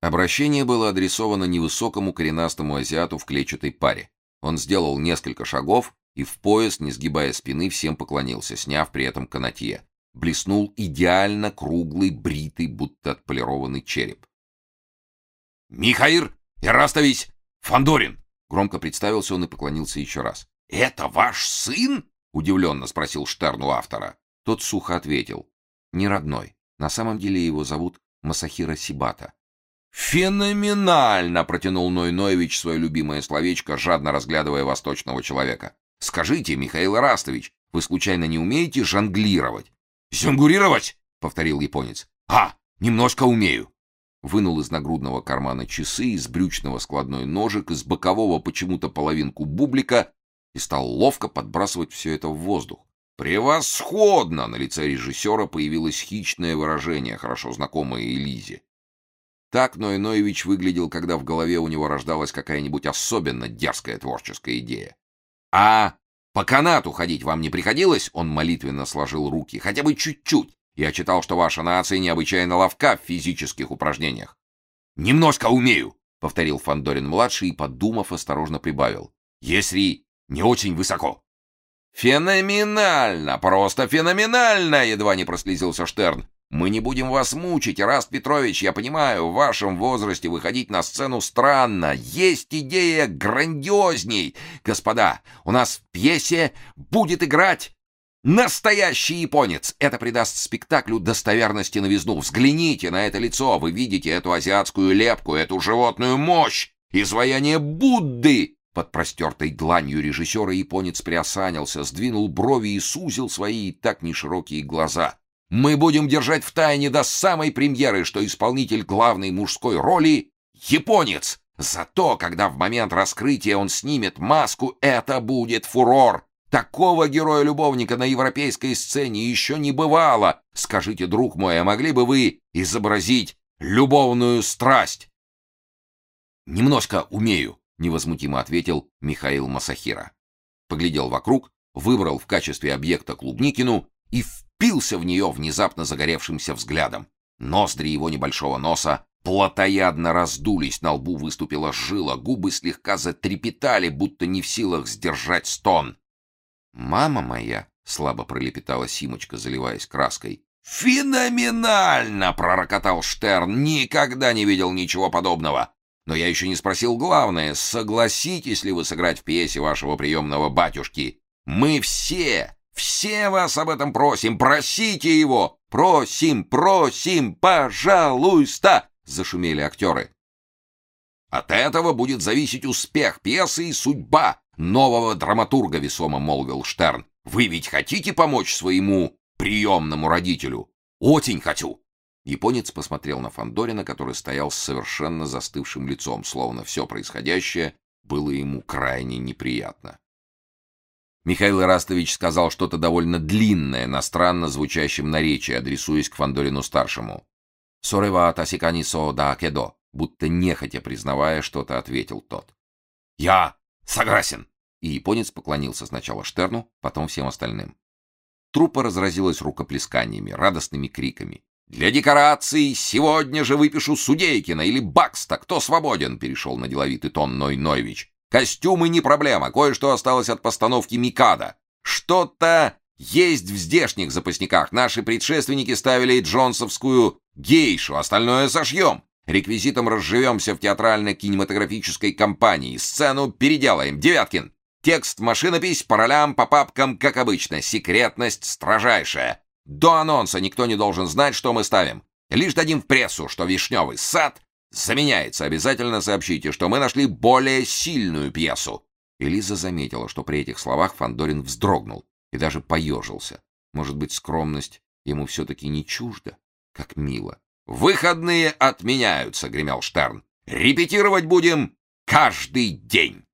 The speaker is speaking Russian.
Обращение было адресовано невысокому коренастому азиату в клетчатой паре. Он сделал несколько шагов и в пояс, не сгибая спины, всем поклонился, сняв при этом канатье. Блеснул идеально круглый, бритый, будто отполированный череп. «Михаил Ирастович Фандорин!» Громко представился он и поклонился еще раз. «Это ваш сын?» — удивленно спросил Штерн у автора. Тот сухо ответил. «Не родной. На самом деле его зовут Масахира Сибата». «Феноменально!» — протянул Ной Ноевич свое любимое словечко, жадно разглядывая восточного человека. «Скажите, Михаил Растович, вы случайно не умеете жонглировать?» «Зюнгурировать?» — повторил японец. «А, немножко умею». Вынул из нагрудного кармана часы, из брючного складной ножик, из бокового почему-то половинку бублика и стал ловко подбрасывать все это в воздух. «Превосходно!» — на лице режиссера появилось хищное выражение, хорошо знакомое Элизе. Так Ной Ноевич выглядел, когда в голове у него рождалась какая-нибудь особенно дерзкая творческая идея. «А по канату ходить вам не приходилось?» Он молитвенно сложил руки. «Хотя бы чуть-чуть. Я читал, что ваша нация необычайно ловка в физических упражнениях». «Немножко умею», — повторил Фандорин-младший и, подумав, осторожно прибавил. «Если не очень высоко». «Феноменально! Просто феноменально!» — едва не прослезился Штерн. Мы не будем вас мучить, Раст Петрович, я понимаю, в вашем возрасте выходить на сцену странно. Есть идея грандиозней. Господа, у нас в пьесе будет играть настоящий японец. Это придаст спектаклю достоверности новизну. Взгляните на это лицо, вы видите эту азиатскую лепку, эту животную мощь, изваяние Будды. Под простертой дланью режиссера японец приосанился, сдвинул брови и сузил свои и так неширокие глаза. Мы будем держать в тайне до самой премьеры, что исполнитель главной мужской роли — японец. Зато, когда в момент раскрытия он снимет маску, это будет фурор. Такого героя-любовника на европейской сцене еще не бывало. Скажите, друг мой, а могли бы вы изобразить любовную страсть? Немножко умею, невозмутимо ответил Михаил Масахира. Поглядел вокруг, выбрал в качестве объекта Клубникину и впился в нее внезапно загоревшимся взглядом. Ноздри его небольшого носа плотоядно раздулись, на лбу выступила жила, губы слегка затрепетали, будто не в силах сдержать стон. «Мама моя!» — слабо пролепетала Симочка, заливаясь краской. «Феноменально!» — пророкотал Штерн. «Никогда не видел ничего подобного. Но я еще не спросил главное, согласитесь ли вы сыграть в пьесе вашего приемного батюшки? Мы все все вас об этом просим, просите его! Просим, просим, пожалуйста!» — зашумели актеры. «От этого будет зависеть успех пьесы и судьба нового драматурга», — весомо молвил Штерн. «Вы ведь хотите помочь своему приемному родителю?» «Очень хочу!» Японец посмотрел на Фандорина, который стоял с совершенно застывшим лицом, словно все происходящее было ему крайне неприятно. Михаил Ирастович сказал что-то довольно длинное на странно звучащем наречии, адресуясь к Фандорину-старшему. «Сорева тасикани со да кедо», будто нехотя признавая что-то, ответил тот. «Я согласен!» И японец поклонился сначала Штерну, потом всем остальным. Труппа разразилась рукоплесканиями, радостными криками. «Для декораций сегодня же выпишу Судейкина или Бакста, кто свободен!» перешел на деловитый тон Ной Нойвич. Костюмы не проблема, кое-что осталось от постановки Микада. Что-то есть в здешних запасниках. Наши предшественники ставили джонсовскую гейшу, остальное сошьем. Реквизитом разживемся в театрально-кинематографической компании. Сцену переделаем. Девяткин. Текст, машинопись, по ролям, по папкам, как обычно. Секретность строжайшая. До анонса никто не должен знать, что мы ставим. Лишь дадим в прессу, что «Вишневый сад» заменяется. Обязательно сообщите, что мы нашли более сильную пьесу. Элиза заметила, что при этих словах Фандорин вздрогнул и даже поежился. Может быть, скромность ему все-таки не чужда? Как мило. «Выходные отменяются», — гремел Штерн. «Репетировать будем каждый день».